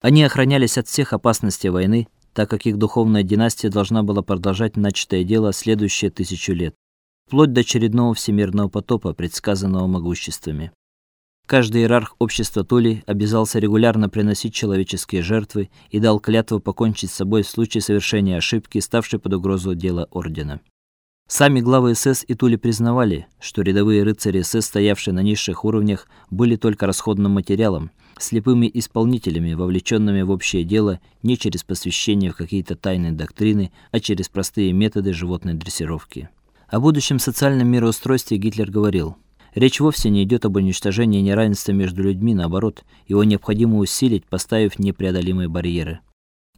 Они охранялись от всех опасностей войны, так как их духовная династия должна была продолжать начатое дело следующие тысячу лет, вплоть до очередного всемирного потопа, предсказанного могуществами. Каждый иерарх общества Тули обязался регулярно приносить человеческие жертвы и дал клятву покончить с собой в случае совершения ошибки, ставшей под угрозу дела ордена. Сами главы СС и Тули признавали, что рядовые рыцари СС, стоявшие на низших уровнях, были только расходным материалом, слепыми исполнителями, вовлеченными в общее дело не через посвящение в какие-то тайные доктрины, а через простые методы животной дрессировки. О будущем социальном мироустройстве Гитлер говорил: Речь вовсе не идет об уничтожении неравенства между людьми, наоборот, его необходимо усилить, поставив непреодолимые барьеры.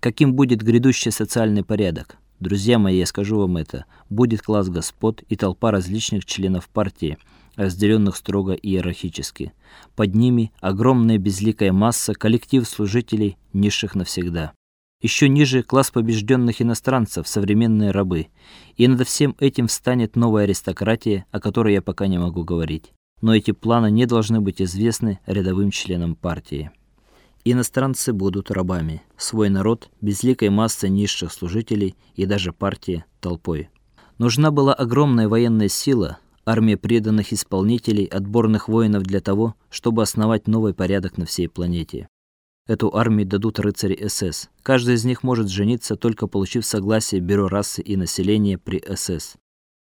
Каким будет грядущий социальный порядок? Друзья мои, я скажу вам это: будет класс господ и толпа различных членов партии, разделенных строго иерархически. Под ними огромная безликая масса, коллектив служителей, низших навсегда. Еще ниже класс побежденных иностранцев, современные рабы. И над всем этим встанет новая аристократия, о которой я пока не могу говорить. Но эти планы не должны быть известны рядовым членам партии. Иностранцы будут рабами, свой народ безликой массой низших служителей и даже партия толпой. Нужна была огромная военная сила, армия преданных исполнителей, отборных воинов для того, чтобы основать новый порядок на всей планете. Эту армию дадут рыцари СС. Каждый из них может жениться только получив согласие бюро расы и населения при СС.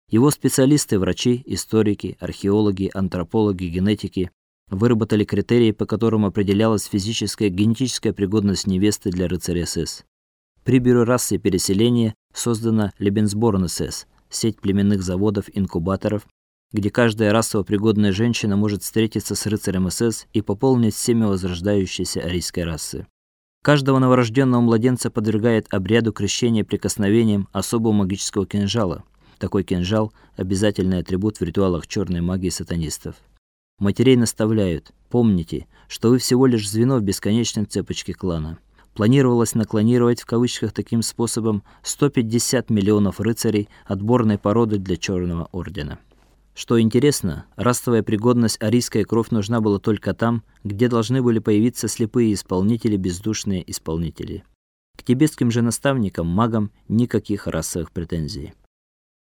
Его специалисты врачи, историки, археологи, антропологи, генетики выработали критерии, по которым определялась физическая генетическая пригодность невесты для рыцаря СС. При бюро расы переселения создана Лебенсборн СС, сеть племенных заводов-инкубаторов, где каждая расово пригодная женщина может встретиться с рыцарем СС и пополнить семя возрождающейся арийской расы. Каждого новорожденного младенца подвергает обряду крещения прикосновением особого магического кинжала. Такой кинжал обязательный атрибут в ритуалах черной магии сатанистов. Матерей наставляют: помните, что вы всего лишь звено в бесконечной цепочке клана. Планировалось наклонировать в кавычках таким способом 150 миллионов рыцарей отборной породы для Черного ордена. Что интересно, расовая пригодность арийская кровь нужна была только там, где должны были появиться слепые исполнители, бездушные исполнители. К тибетским же наставникам, магам никаких расовых претензий.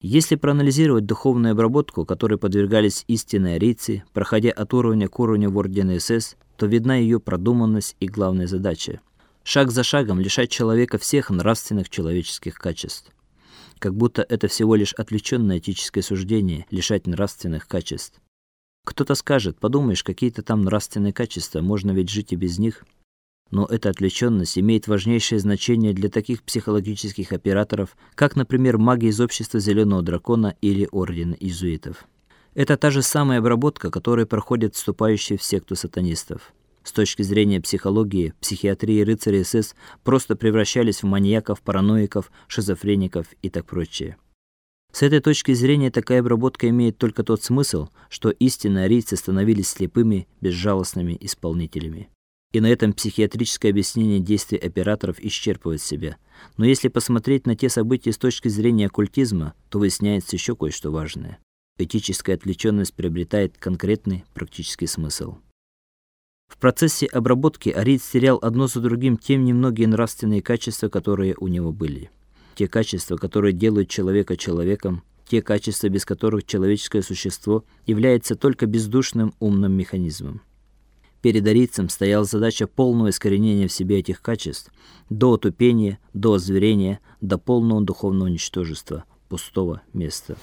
Если проанализировать духовную обработку, которой подвергались истинные арийцы, проходя от уровня к уровню в ордене СС, то видна ее продуманность и главная задача шаг за шагом лишать человека всех нравственных человеческих качеств. Как будто это всего лишь отвлеченное этическое суждение лишать нравственных качеств. Кто-то скажет: "Подумаешь, какие-то там нравственные качества, можно ведь жить и без них". Но эта отвлеченность имеет важнейшее значение для таких психологических операторов, как, например, маги из общества Зеленого дракона или ордена иезуитов. Это та же самая обработка, которую проходят вступающие в секту сатанистов. С точки зрения психологии, психиатрии рыцари СС просто превращались в маньяков, параноиков, шизофреников и так прочее. С этой точки зрения такая обработка имеет только тот смысл, что истинные арийцы становились слепыми, безжалостными исполнителями. И на этом психиатрическое объяснение действий операторов исчерпывает себя. Но если посмотреть на те события с точки зрения оккультизма, то выясняется еще кое-что важное. Этическая отвлеченность приобретает конкретный практический смысл. В процессе обработки Арид терял одно за другим те немногие нравственные качества, которые у него были. Те качества, которые делают человека человеком, те качества, без которых человеческое существо является только бездушным умным механизмом. Перед арийцем стояла задача полного искоренения в себе этих качеств до отупения, до озверения, до полного духовного ничтожества, пустого места.